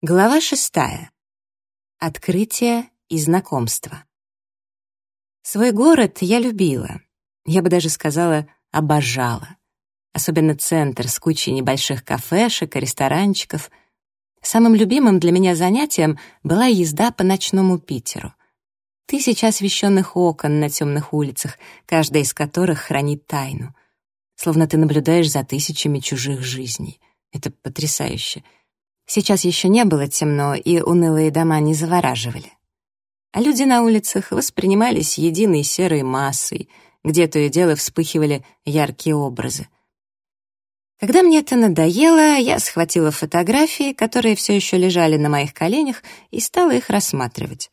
Глава шестая. Открытие и знакомство. Свой город я любила. Я бы даже сказала, обожала. Особенно центр с кучей небольших кафешек и ресторанчиков. Самым любимым для меня занятием была езда по ночному Питеру. Тысяча освещенных окон на темных улицах, каждая из которых хранит тайну. Словно ты наблюдаешь за тысячами чужих жизней. Это потрясающе — Сейчас еще не было темно, и унылые дома не завораживали. А люди на улицах воспринимались единой серой массой, где то и дело вспыхивали яркие образы. Когда мне это надоело, я схватила фотографии, которые все еще лежали на моих коленях, и стала их рассматривать.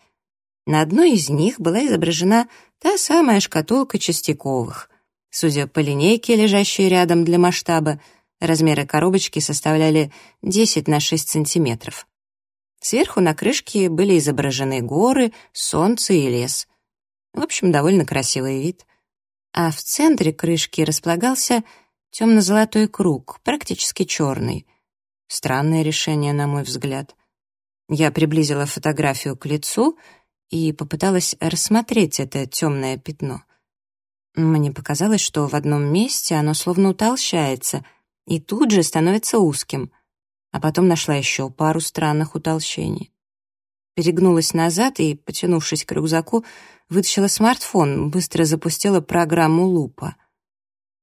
На одной из них была изображена та самая шкатулка Чистяковых. Судя по линейке, лежащей рядом для масштаба, Размеры коробочки составляли 10 на 6 сантиметров. Сверху на крышке были изображены горы, солнце и лес. В общем, довольно красивый вид. А в центре крышки располагался темно-золотой круг, практически черный. Странное решение, на мой взгляд. Я приблизила фотографию к лицу и попыталась рассмотреть это темное пятно. Мне показалось, что в одном месте оно словно утолщается, и тут же становится узким, а потом нашла еще пару странных утолщений. Перегнулась назад и, потянувшись к рюкзаку, вытащила смартфон, быстро запустила программу лупа.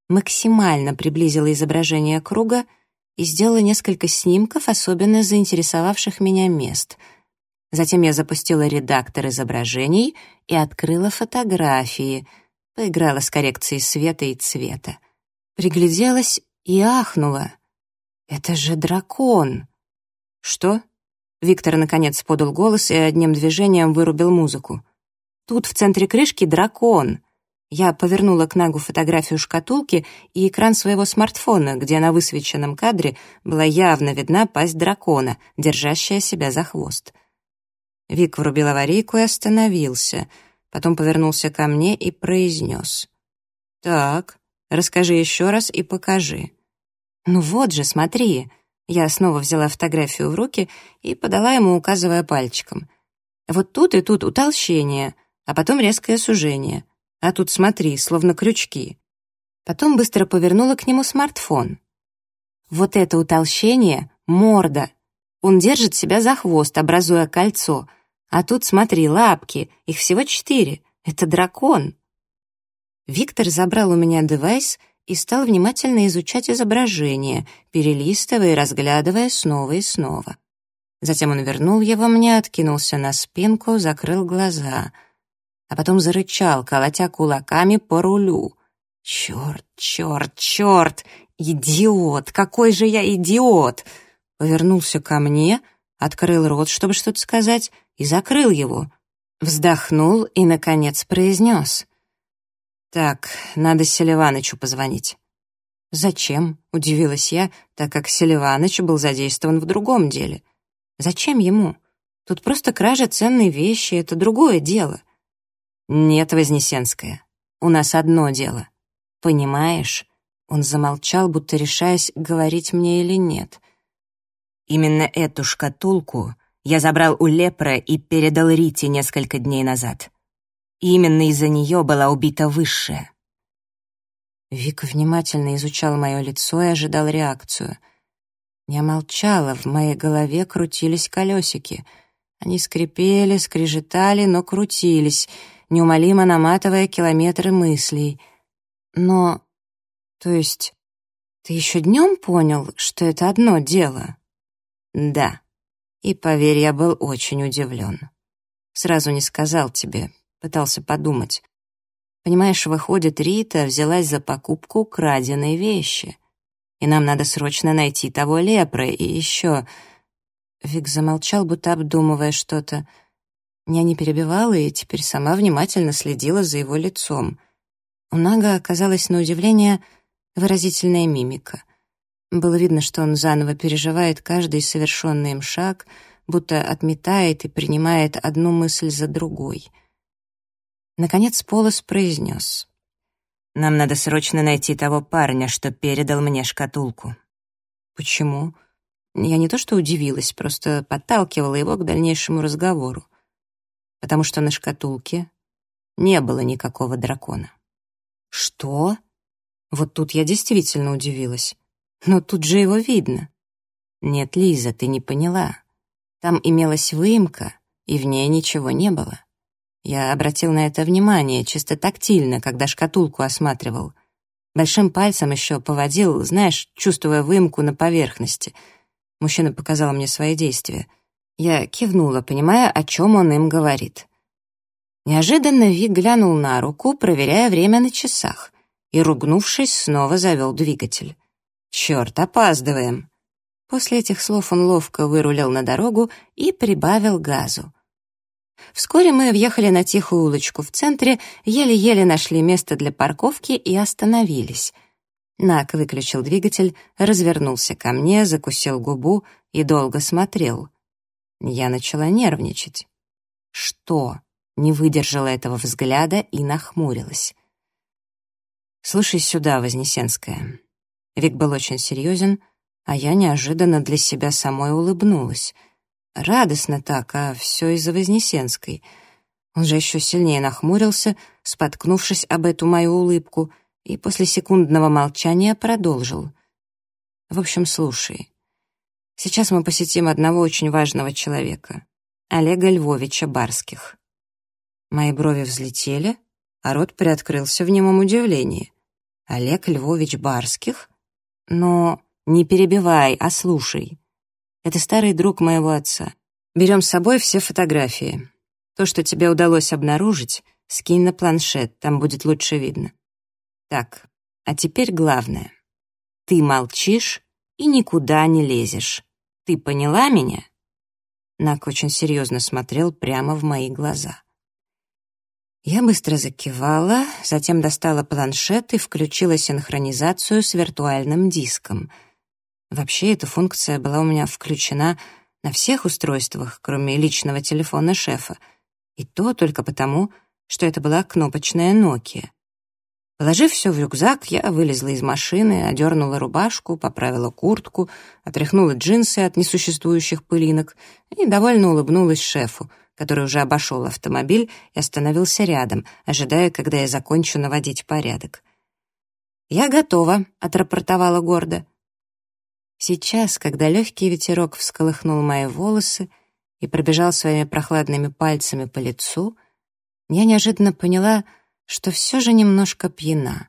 Максимально приблизила изображение круга и сделала несколько снимков, особенно заинтересовавших меня мест. Затем я запустила редактор изображений и открыла фотографии, поиграла с коррекцией света и цвета. Пригляделась и ахнула. «Это же дракон!» «Что?» Виктор, наконец, подал голос и одним движением вырубил музыку. «Тут в центре крышки дракон!» Я повернула к Нагу фотографию шкатулки и экран своего смартфона, где на высвеченном кадре была явно видна пасть дракона, держащая себя за хвост. Вик врубил аварийку и остановился, потом повернулся ко мне и произнес. «Так, Расскажи еще раз и покажи». «Ну вот же, смотри». Я снова взяла фотографию в руки и подала ему, указывая пальчиком. «Вот тут и тут утолщение, а потом резкое сужение. А тут смотри, словно крючки». Потом быстро повернула к нему смартфон. «Вот это утолщение — морда. Он держит себя за хвост, образуя кольцо. А тут, смотри, лапки, их всего четыре. Это дракон». Виктор забрал у меня девайс и стал внимательно изучать изображение, перелистывая и разглядывая снова и снова. Затем он вернул его мне, откинулся на спинку, закрыл глаза, а потом зарычал, колотя кулаками по рулю. «Черт, черт, черт! Идиот! Какой же я идиот!» Повернулся ко мне, открыл рот, чтобы что-то сказать, и закрыл его. Вздохнул и, наконец, произнес — «Так, надо Селиванычу позвонить». «Зачем?» — удивилась я, так как Селиваныч был задействован в другом деле. «Зачем ему? Тут просто кража ценной вещи — это другое дело». «Нет, Вознесенская, у нас одно дело. Понимаешь?» Он замолчал, будто решаясь, говорить мне или нет. «Именно эту шкатулку я забрал у Лепра и передал Рите несколько дней назад именно из-за нее была убита высшая. Вик внимательно изучал мое лицо и ожидал реакцию. Я молчала, в моей голове крутились колесики. Они скрипели, скрежетали, но крутились, неумолимо наматывая километры мыслей. Но... То есть... Ты еще днем понял, что это одно дело? Да. И, поверь, я был очень удивлен. Сразу не сказал тебе, Пытался подумать. Понимаешь, выходит, Рита взялась за покупку краденой вещи. И нам надо срочно найти того лепра, и еще... Вик замолчал, будто обдумывая что-то. Я не перебивала и теперь сама внимательно следила за его лицом. У Нага оказалась на удивление выразительная мимика. Было видно, что он заново переживает каждый совершенный им шаг, будто отметает и принимает одну мысль за другой — Наконец Полос произнес. «Нам надо срочно найти того парня, что передал мне шкатулку». «Почему?» Я не то что удивилась, просто подталкивала его к дальнейшему разговору, потому что на шкатулке не было никакого дракона. «Что?» Вот тут я действительно удивилась. Но тут же его видно. Нет, Лиза, ты не поняла. Там имелась выемка, и в ней ничего не было. Я обратил на это внимание, чисто тактильно, когда шкатулку осматривал. Большим пальцем еще поводил, знаешь, чувствуя выемку на поверхности. Мужчина показал мне свои действия. Я кивнула, понимая, о чем он им говорит. Неожиданно Вик глянул на руку, проверяя время на часах, и, ругнувшись, снова завел двигатель. «Черт, опаздываем!» После этих слов он ловко вырулил на дорогу и прибавил газу. Вскоре мы въехали на тихую улочку в центре, еле-еле нашли место для парковки и остановились. Нак выключил двигатель, развернулся ко мне, закусил губу и долго смотрел. Я начала нервничать. «Что?» не выдержала этого взгляда и нахмурилась. «Слушай сюда, Вознесенская». Вик был очень серьезен, а я неожиданно для себя самой улыбнулась. Радостно так, а все из-за Вознесенской. Он же еще сильнее нахмурился, споткнувшись об эту мою улыбку, и после секундного молчания продолжил. «В общем, слушай. Сейчас мы посетим одного очень важного человека, Олега Львовича Барских. Мои брови взлетели, а рот приоткрылся в немом удивлении. Олег Львович Барских? Но не перебивай, а слушай. Это старый друг моего отца. Берем с собой все фотографии. То, что тебе удалось обнаружить, скинь на планшет, там будет лучше видно. Так, а теперь главное. Ты молчишь и никуда не лезешь. Ты поняла меня? Нак очень серьезно смотрел прямо в мои глаза. Я быстро закивала, затем достала планшет и включила синхронизацию с виртуальным диском. Вообще, эта функция была у меня включена на всех устройствах, кроме личного телефона шефа, и то только потому, что это была кнопочная Nokia. Положив все в рюкзак, я вылезла из машины, одернула рубашку, поправила куртку, отряхнула джинсы от несуществующих пылинок и довольно улыбнулась шефу — который уже обошел автомобиль и остановился рядом, ожидая, когда я закончу наводить порядок. «Я готова», — отрапортовала гордо. Сейчас, когда легкий ветерок всколыхнул мои волосы и пробежал своими прохладными пальцами по лицу, я неожиданно поняла, что все же немножко пьяна.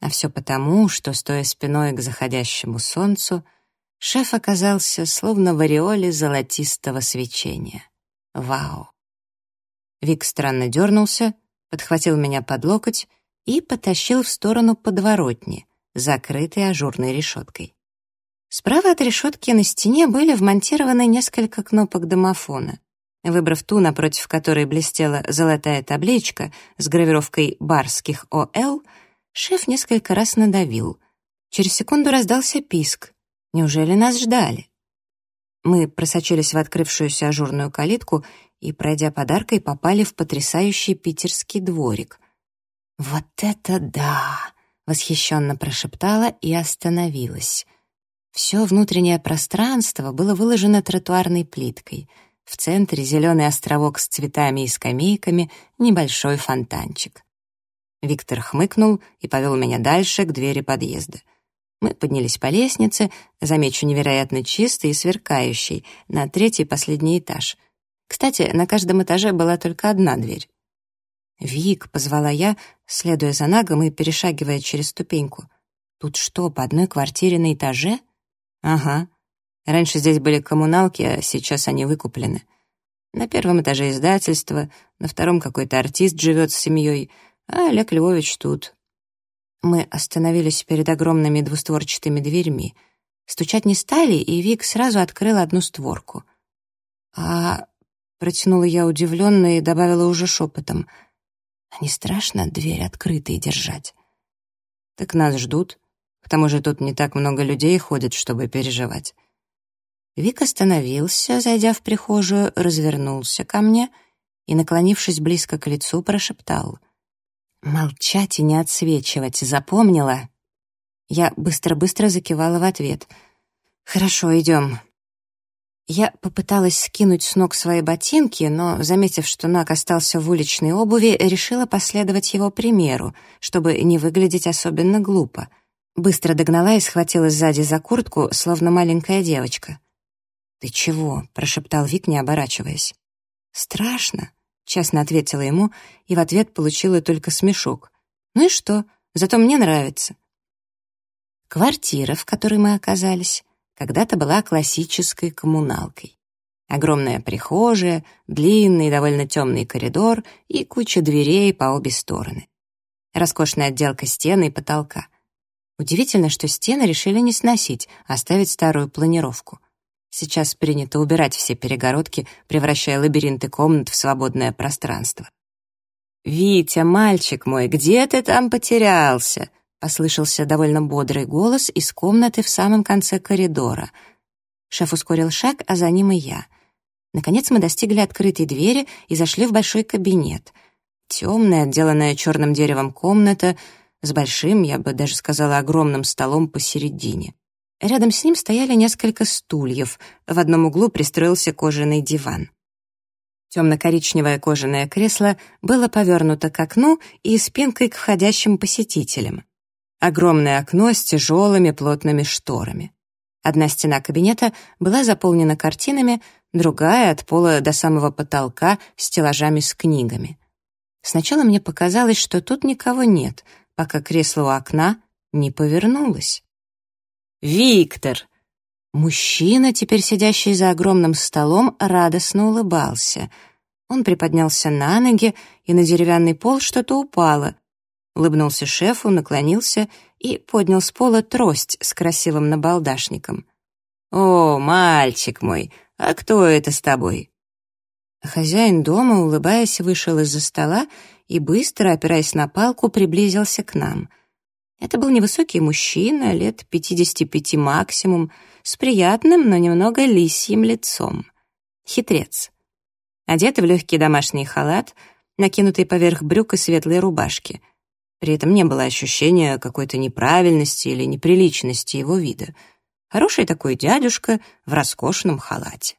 А все потому, что, стоя спиной к заходящему солнцу, шеф оказался словно в ореоле золотистого свечения. Вау. Вик странно дернулся, подхватил меня под локоть и потащил в сторону подворотни, закрытой ажурной решеткой. Справа от решетки на стене были вмонтированы несколько кнопок домофона. Выбрав ту, напротив которой блестела золотая табличка с гравировкой «Барских ОЛ», шеф несколько раз надавил. Через секунду раздался писк. Неужели нас ждали? Мы просочились в открывшуюся ажурную калитку и, пройдя подаркой, попали в потрясающий питерский дворик. «Вот это да!» — восхищенно прошептала и остановилась. Все внутреннее пространство было выложено тротуарной плиткой. В центре зеленый островок с цветами и скамейками, небольшой фонтанчик. Виктор хмыкнул и повел меня дальше к двери подъезда — мы поднялись по лестнице, замечу, невероятно чистой и сверкающей, на третий последний этаж. Кстати, на каждом этаже была только одна дверь. «Вик», — позвала я, следуя за Нагом и перешагивая через ступеньку. «Тут что, по одной квартире на этаже?» «Ага. Раньше здесь были коммуналки, а сейчас они выкуплены. На первом этаже издательство, на втором какой-то артист живет с семьей, а Олег Львович тут, мы остановились перед огромными двустворчатыми дверьми. Стучать не стали, и Вик сразу открыл одну створку. «А...» — протянула я удивленно и добавила уже шепотом. «А не страшно дверь открытой держать?» «Так нас ждут. К тому же тут не так много людей ходит, чтобы переживать». Вик остановился, зайдя в прихожую, развернулся ко мне и, наклонившись близко к лицу, прошептал — Молчать и не отсвечивать, запомнила? Я быстро-быстро закивала в ответ. «Хорошо, идем». Я попыталась скинуть с ног свои ботинки, но, заметив, что Нак остался в уличной обуви, решила последовать его примеру, чтобы не выглядеть особенно глупо. Быстро догнала и схватила сзади за куртку, словно маленькая девочка. «Ты чего?» — прошептал Вик, не оборачиваясь. «Страшно», — честно ответила ему, и в ответ получила только смешок. «Ну и что? Зато мне нравится». Квартира, в которой мы оказались, когда-то была классической коммуналкой. Огромная прихожая, длинный, довольно темный коридор и куча дверей по обе стороны. Роскошная отделка стены и потолка. Удивительно, что стены решили не сносить, а оставить старую планировку. Сейчас принято убирать все перегородки, превращая лабиринты комнат в свободное пространство. «Витя, мальчик мой, где ты там потерялся?» Послышался довольно бодрый голос из комнаты в самом конце коридора. Шеф ускорил шаг, а за ним и я. Наконец мы достигли открытой двери и зашли в большой кабинет. Темная, отделанная черным деревом комната с большим, я бы даже сказала, огромным столом посередине. Рядом с ним стояли несколько стульев, в одном углу пристроился кожаный диван. Темно-коричневое кожаное кресло было повернуто к окну и спинкой к входящим посетителям. Огромное окно с тяжелыми плотными шторами. Одна стена кабинета была заполнена картинами, другая от пола до самого потолка стеллажами с книгами. Сначала мне показалось, что тут никого нет, пока кресло у окна не повернулось. «Виктор!» Мужчина, теперь сидящий за огромным столом, радостно улыбался. Он приподнялся на ноги, и на деревянный пол что-то упало — улыбнулся шефу, наклонился и поднял с пола трость с красивым набалдашником. «О, мальчик мой, а кто это с тобой?» Хозяин дома, улыбаясь, вышел из-за стола и быстро, опираясь на палку, приблизился к нам. Это был невысокий мужчина, лет 55 максимум, с приятным, но немного лисьим лицом. Хитрец. Одетый в легкий домашний халат, накинутый поверх брюк и светлой рубашки — при этом не было ощущения какой-то неправильности или неприличности его вида. Хороший такой дядюшка в роскошном халате.